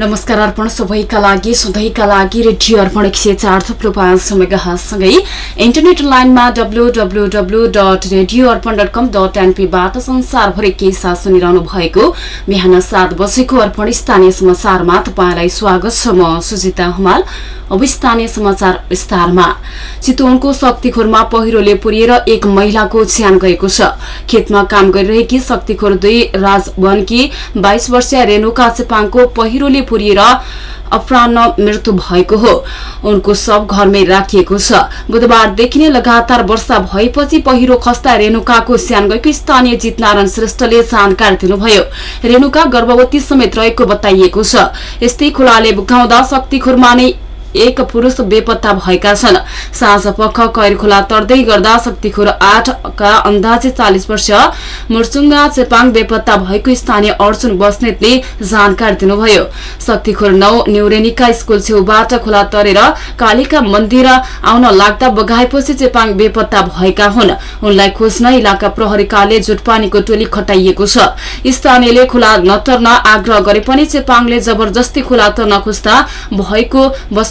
नमस्कार अर्पण सबैका लागि सधैँका लागि रेडियो अर्पण एक सय चार थुप्रो पाँच मेगासँगै इन्टरनेट लाइनमा W W W dot radio Arpan dot com dot एनपीबाट संसारभरि के साथ सुनिरहनु भएको बिहान सात बजेको अर्पण स्थानीय समाचारमा तपाईँलाई स्वागत छ म सुजिता हुमाल समाचार विस्तारमा। चितवनको शक्तिखोरमा पहिरोले पुरिएर एक महिलाको ज्यान गएको छ। खेतमा काम गरिरहेकी शक्तिखोर दुई राजवनकी बाइस वर्षीय रेणुका चेपाङको पहिरोले पुरिएर अपरान्न मृत्यु भएको हो। उनको शव घरमै राखिएको छ। बुधबारदेखि नै लगातार वर्षा भएपछि पहिरो खस्ता रेणुकाको स्यान गएको स्थानीय जितनारायण श्रेष्ठले जानकारी दिनुभयो। रेणुका गर्भवती समेत रहेको बताइएको छ। यस्तै खोलाले बुझाउँदा शक्तिखोरमा नै एक पुरुष बेपत्ता भएका छन्। साँझ पख कैर खोला तर्दै गर्दा शक्तिखोर आठका अन्दाजे चालिस वर्ष मुर्चुङ्गा चेपाङ बेपत्ता भएको स्थानीय अर्जुन बस्नेतले जानकारी दिनुभयो। शक्तिखोर नौ न्युरेनिका स्कूल छेउबाट खोला तरेर कालिका मन्दिर आउन लाग्दा बगाएपछि चेपाङ बेपत्ता भएका हुन्। उनलाई खोज्न इलाका प्रहरीकाले जुटपानीको टोली खटाइएको छ। स्थानीयले खोला नतर्न आग्रह गरे पनि चेपाङले जबरजस्ती खोला तर्न खोज्दा भएको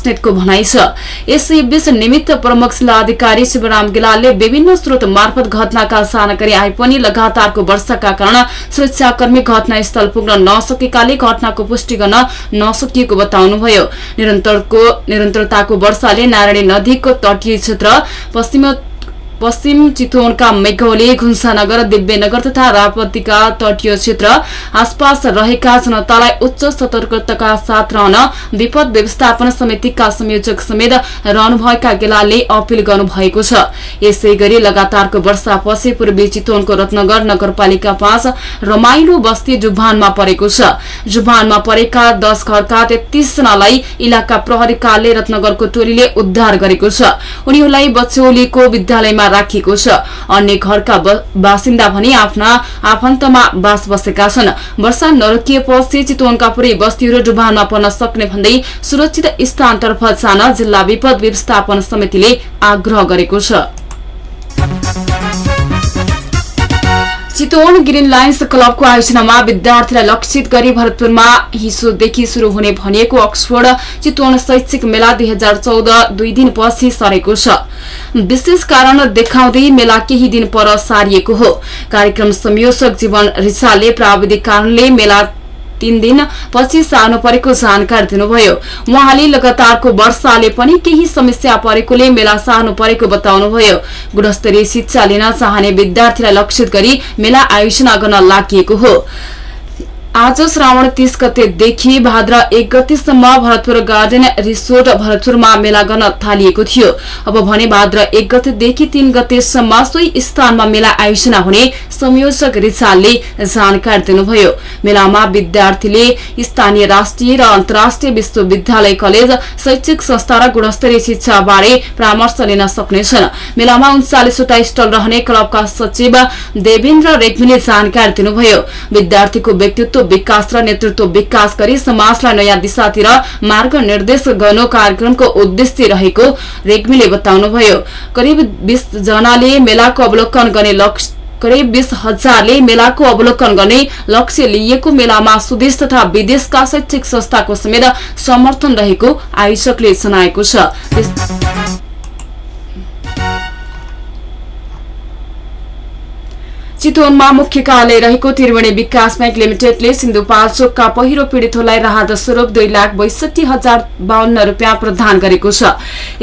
बस्नेतको भनाइ छ। यसैबीच निमित्त प्रमुख जिल्ला अधिकारी शिवराम गिलालले विभिन्न स्रोत मार्फत घटनाका जानकारी आए पनि लगातारको वर्षाका कारण सुरक्षाकर्मी घटनास्थल पुग्न नसकेकाले घटनाको पुष्टि गर्न नसकिएको बताउनुभयो। निरन्तरताको वर्षाले नारायणी नदीको तटीय क्षेत्र पश्चिम पश्चिम चितवनका मेघौली घुन्सानगर दिव्यनगर तथा रापतिका तटीय क्षेत्र आसपास रहेका जनतालाई उच्च सतर्कताका साथ रहन विपद व्यवस्थापन समितिका संयोजक समेत रहनुभएका गेलाले अपील गर्नुभएको छ। यसै गरी लगातारको वर्षापछि पूर्वी चितवनको रत्नगर नगरपालिका पाँच रमाइलो बस्ती जुभानमा परेको छ। जुभानमा परेका दश घरका तेत्तीस जनालाई इलाका प्रहरी रत्नगरको टोलीले उद्धार गरेको छ। उनीहरूलाई बचौलीको विद्यालयमा राखिएको छ। अन्य घरका बासिन्दा भने आफ्ना आफन्तमा बास बसेका छन्। वर्षा नरोकिएपछि चितवनका पुरै बस्तीहरू डुबानमा पर्न सक्ने भन्दै सुरक्षित स्थानतर्फ जान जिल्ला विपद व्यवस्थापन समितिले आग्रह गरेको छ। चितवन ग्रीन लाइन्स क्लबको आयोजनामा विद्यार्थीलाई लक्षित गरी भरतपुरमा हिजोदेखि शुरू हुने भनिएको अक्सफोर्ड चितवन शैक्षिक मेला दुई हजार चौध दुई दिनपछि सरेको छ। विशेष कारण देखाउँदै मेला केही दिन पर सारिएको हो। कार्यक्रम संयोजक जीवन रिसालले प्राविधिक कारणले मेला तीन दिन पछि सार्नु परेको जानकारी दिनुभयो। उहाँले लगातारको वर्षाले पनि केही समस्या परेकोले मेला सार्नु परेको बताउनुभयो। गुणस्तरीय शिक्षा लिन चाहने विद्यार्थीलाई लक्षित गरी मेला आयोजना गर्न लागि हो। आज श्रावण तीस गतेदेखि भाद्र एक गतेसम्म भरतपुर गार्डन रिसोर्ट भरतपुरमा मेला गर्न थालिएको थियो। अब भने भाद्र एक गतेदेखि तीन गतेसम्म सोही स्थानमा मेला आयोजना हुने संयोजक रिचालले जानकारी दिनुभयो। मेलामा विद्यार्थीले स्थानीय राष्ट्रिय र अन्तर्राष्ट्रिय विश्वविद्यालय कलेज शैक्षिक संस्था र गुणस्तरीय शिक्षा बारे परामर्श लिन सक्नेछन्। मेलामा उन्चालिसवटा स्टल रहने क्लबका सचिव देवेन्द्र रेग्मीले जानकारी दिनुभयो। विद्यार्थीको व्यक्तित्व विकास र नेतृत्व विकास गरी समाजलाई नयाँ दिशातिर मार्ग निर्देश गर्नु कार्यक्रमको उद्देश्य रहेको रेग्मीले बताउनुभयो। करिब बीस जनाले मेलाको अवलोकन गर्ने लक्ष्य करिब बीस हजारले मेलाको अवलोकन गर्ने लक्ष्य लिइएको मेलामा स्वदेश तथा विदेशका शैक्षिक संस्थाको समेत समर्थन रहेको आयोजकले जनाएको छ। चितवनमा मुख्य कार्यालय रहेको त्रिवेणी विकास ब्याङ्क लिमिटेडले सिन्धुपाल्चोकका पहिरो पीड़ितहरूलाई राहत स्वरूप दुई लाख बैसठी हजार बाहन्न रूपियाँ प्रदान गरेको छ।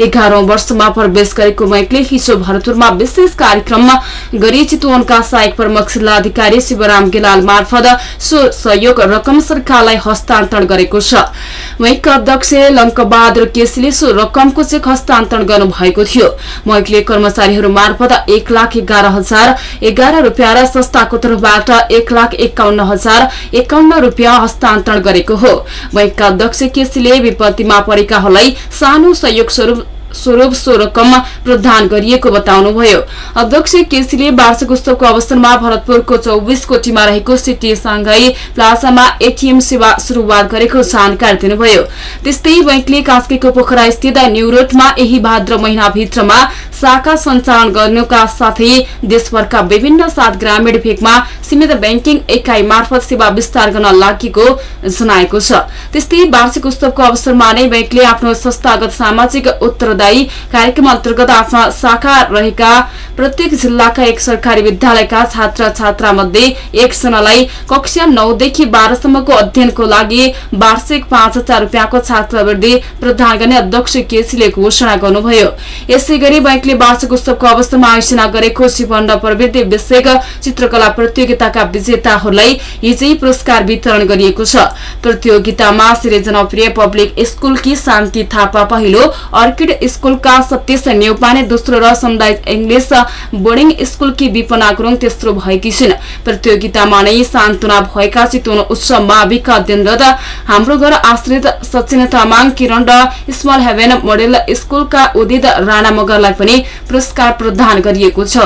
एघारौं वर्षमा प्रवेश गरेको ब्याङ्कले हिजो भरतपुरमा विशेष कार्यक्रममा गरी चितवनका सहायक प्रमुख जिल्लाधिकारी शिवराम गेलाल मार्फत सो सहयोग रकम सरकारलाई हस्तान्तरण गरेको छ। बैंकका अध्यक्ष लङ्कबहादुर केसीले सो रकमको चेक हस्तान्तरण गर्नुभएको थियो। बैंकले कर्मचारीहरू मार्फत एक लाख एघार हजार एघार रूपियाँ रुपियाँ संस्थाको तर्फबाट एक लाख एकाउन्न हजार एकाउन्न रुपियाँ हस्तान्तरण गरेको हो। बैंकका अध्यक्ष केसीले विपत्तिमा परेकाहरूलाई सानो सहयोग स्वरूप स्वरूप सो रकम प्रदान गरिएको बताउनुभयो। अध्यक्ष केसीले वार्षिक उत्सवको अवसरमा भरतपुरको चौबिस कोटीमा रहेको सिटी साङ्घाई प्लाजामा एटीएम सेवा शुरूआत गरेको जानकारी दिनुभयो। त्यस्तै बैंकले कास्कीको पोखरा स्थित न्यू रोडमा यही भाद्र महिनाभित्रमा शाखा सञ्चालन गर्नुका साथै देशभरका विभिन्न सात ग्रामीण भेगमा सीमित ब्याङ्किङ एकाइ मार्फत सेवा विस्तार गर्न लागेको जनाएको छ। त्यस्तै वार्षिक उत्सवको अवसरमा नै ब्याङ्कले आफ्नो संस्थागत सामाजिक उत्तरदायी कार्यक्रम अन्तर्गत आफ्ना शाखा रहेका प्रत्येक जिल्लाका एक सरकारी विद्यालयका छात्र छात्रा मध्ये एकजनालाई कक्षा नौदेखि बाह्रसम्मको अध्ययनको लागि वार्षिक पाँच हजार रुपियाँको छात्रवृत्ति प्रदान गर्ने अध्यक्ष केसीले घोषणा गर्नुभयो। यसै गरी बैंकले वार्षिक उत्सवको अवसरमा आयोजना गरेको शिवण्ड प्रवृत्ति विषयक चित्रकला प्रतियोगिताका विजेताहरूलाई हिजै पुरस्कार वितरण गरिएको छ। प्रतियोगितामा श्री जनप्रिय पब्लिक स्कूलकी शान्ति थापा पहिलो अर्किड स्कूलका सतीश नेउपाने दोस्रो र समुदाय इङ्ग्लिस बोर्डिङ स्कूलकी विपना गुरूङ तेस्रो भएकी छिन्। प्रतियोगितामा नै सान्तुना भएका चितवन उत्सवमा विका दिनरत हाम्रो घर आश्रित सचिन तामाङ किरण र स्मल हेभेन मोडेल स्कूलका उदित राणा मगरलाई पनि पुरस्कार प्रदान गरिएको छ।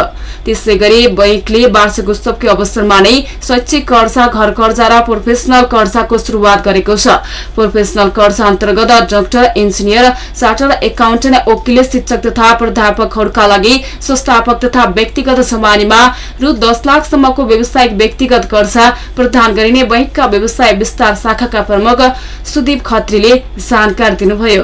त्यसै गरी बैंकले वार्षिक उत्सवको अवसरमा नै शैक्षिक कर्जा घर कर्जा र प्रोफेसनल कर्जाको शुरूआत गरेको छ। प्रोफेसनल कर्जा अन्तर्गत डाक्टर इन्जिनियर चार्टर एकाउन्टेन्ट वकिल शिक्षक तथा प्राध्यापकहरूका लागि संस्थापक तथा व्यक्तिगत सम्मानीमा रु दस लाखसम्मको व्यावसायिक व्यक्तिगत कर्जा प्रदान गरिने बैंकका व्यवसाय विस्तार शाखाका प्रमुख सुदीप खत्रीले जानकारी दिनुभयो।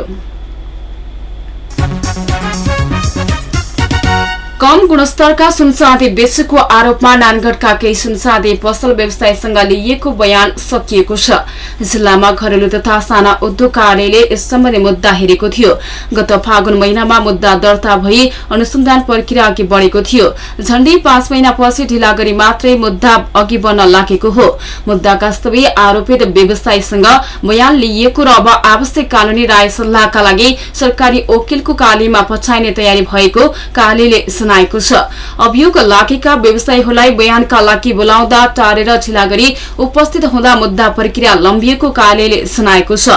कम गुणस्तरका सुनचाँदी बेचेको आरोपमा नानगढका केही सुनचाँदी पसल व्यवसायीसँग लिइएको बयान सकिएको छ। जिल्लामा घरेलु तथा साना उद्योग कार्यालयले यस सम्बन्धी मुद्दा हेरेको थियो। गत फागुन महिनामा मुद्दा दर्ता भई अनुसन्धान प्रक्रिया अघि बढ़ेको थियो। झण्डै पाँच महिनापछि ढिला गरी मात्रै मुद्दा अघि बढ्न लागेको हो। मुद्दाका सबै आरोपित व्यवसायीसँग बयान लिइएको र अब आवश्यक कानूनी राय सल्लाहका लागि सरकारी वकिलको कार्यमा पठाइने तयारी भएको कार्यालयले जनाएको छ। अभियोग लागेका व्यवसायीहरूलाई बयानका लागि बोलाउँदा टारेर ढिला गरी उपस्थित हुँदा मुद्दा प्रक्रिया लम्बिएको कार्यालयले जनाएको छ।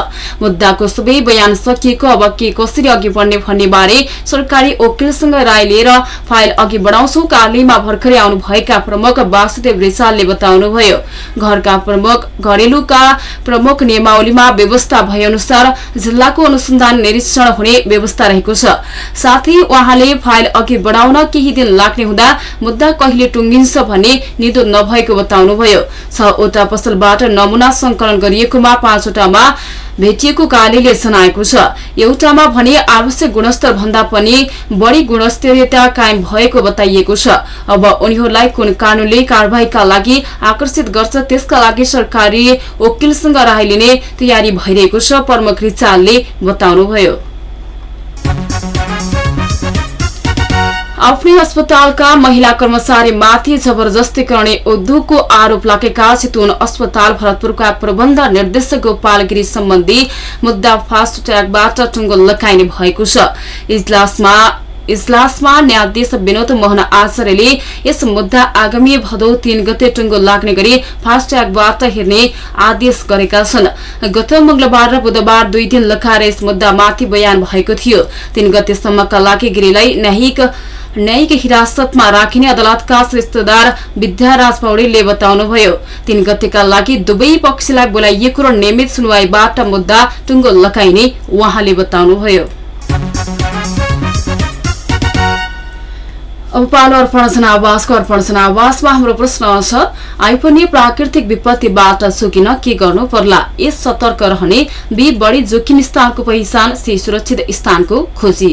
मुद्दाको सबै बयान सकिएको अब के कसरी अघि बढ्ने भन्ने बारे सरकारी वकिलसँग राय लिएर फाइल अघि बढाउँछौ कार्यालयमा भर्खरै आउनुभएका प्रमुख वासुदेव रिचालले बताउनुभयो। घरका प्रमुख घरेलुका प्रमुख नियमावलीमा व्यवस्था भए अनुसार जिल्लाको अनुसन्धान निरीक्षण हुने व्यवस्था रहेको छ। साथै उहाँले फाइल अघि बढाउन केही दिन लाग्ने हुँदा मुद्दा कहिले टुङ्गिन्छ भन्ने निदो नभएको बताउनुभयो। छवटा पसलबाट नमूना संकलन गरिएकोमा पाँचवटामा भेटिएको कार्यालयले जनाएको छ। एउटामा भने आवश्यक गुणस्तर भन्दा पनि बढ़ी गुणस्तरीयता कायम भएको बताइएको छ। अब उनीहरूलाई कुन कानूनले कार्यवाहीका लागि आकर्षित गर्छ त्यसका लागि सरकारी वकिलसँग राय लिने तयारी भइरहेको छ प्रमुख रिचालले बताउनुभयो। आफ्नै अस्पतालका महिला कर्मचारीमाथि जबरजस्ती गर्ने उद्योगको आरोप लागेका चितवन अस्पताल भरतपुरका प्रबन्ध निर्देशक गोपालगिरी सम्बन्धी मुद्दा फास्ट ट्र्याकबाट टुङ्गो लगाइने भएको छ। इजलासमा इजलासमा न्यायाधीश विनोद मोहन आचार्यले यस मुद्दा आगामी भदौ तीन गते टुङ्गो लाग्ने गरी फास्ट्यागबाट हेर्ने आदेश गरेका छन्। गत मंगलबार र बुधबार दुई दिन लगाएर यस मुद्दामाथि बयान भएको थियो। तीन गतेसम्मका लागि गिरीलाई न्यायिक न्यायिक हिरासतमा राखिने अदालतका रिश्तेदार विद्याराज पौडेलले बताउनुभयो। तीन गतेका लागि दुवै पक्षलाई बोलाइएको र नियमित सुनवाईबाट मुद्दा टुङ्गो लगाइने उहाँले बताउनुभयो। अब पालो अर्पण जनावासको अर्पण जनावासमा हाम्रो प्रश्न छ आइपर्ने प्राकृतिक विपत्तिबाट चुकिन के गर्नु पर्ला? ए सतर्क रहने बी बढी जोखिम स्थानको पहिचान सी सुरक्षित स्थानको खोजी।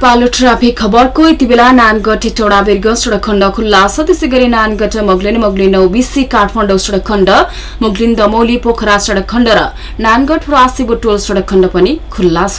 पालो ट्राफिक खबरको यति बेला नानगढ टेटौडा बिर्ग सडक खण्ड खुल्ला छ। त्यसै गरी नानगढ मोगलिन मोगलिन ओबिसी काठमाडौँ सडक खण्ड मोगलिन दमौली पोखरा सडक खण्ड र नानगढ फ्रासी बुटोल सडक खण्ड पनि खुल्ला छ।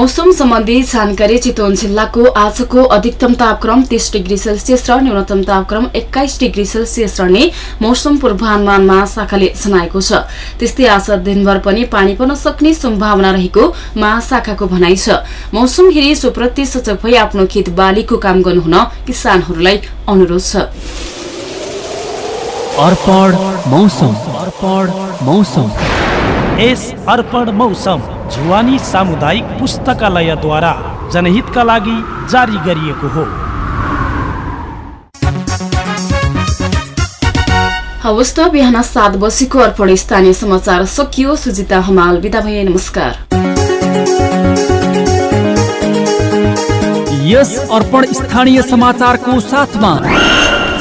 मौसम सम्बन्धी जानकारी चितवन जिल्लाको आजको अधिकतम तापक्रम तीस डिग्री सेल्सियस र न्यूनतम तापक्रम एक्काइस डिग्री सेल्सियस रहने मौसम पूर्वानुमान महाशाखाले जनाएको छ। त्यस्तै आज दिनभर पनि पानी पर्न सक्ने सम्भावना रहेको महाशाखाको भनाइ छ। मौसम हेरी सुप्रति सचक भई आफ्नो खेत बालीको काम गर्नुहुन किसानहरूलाई अनुरोध छ। अर्पण मौसम। अर्पण मौसम। यस अर्पण मौसम। जुवानी सामुदायिक पुस्तकालयद्वारा जनहितका लागि जारी गरिएको हो हवस् त बिहान सात बजेको अर्पण स्थानीय समाचार सकियो सुजिता हमाल बिदा भए नमस्कार यस अर्पण स्थानीय समाचारको साथमा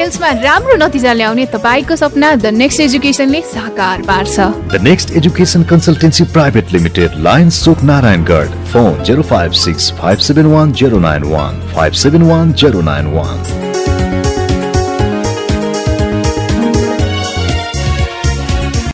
आइएल्समा राम्रो नतिजा ल्याउने तपाईँको सपना द नेक्स्ट एजुकेसनले साकार पार्छ। The next education consultancy private limited Lions Chowk Narayangarh phone 0565710915710915710915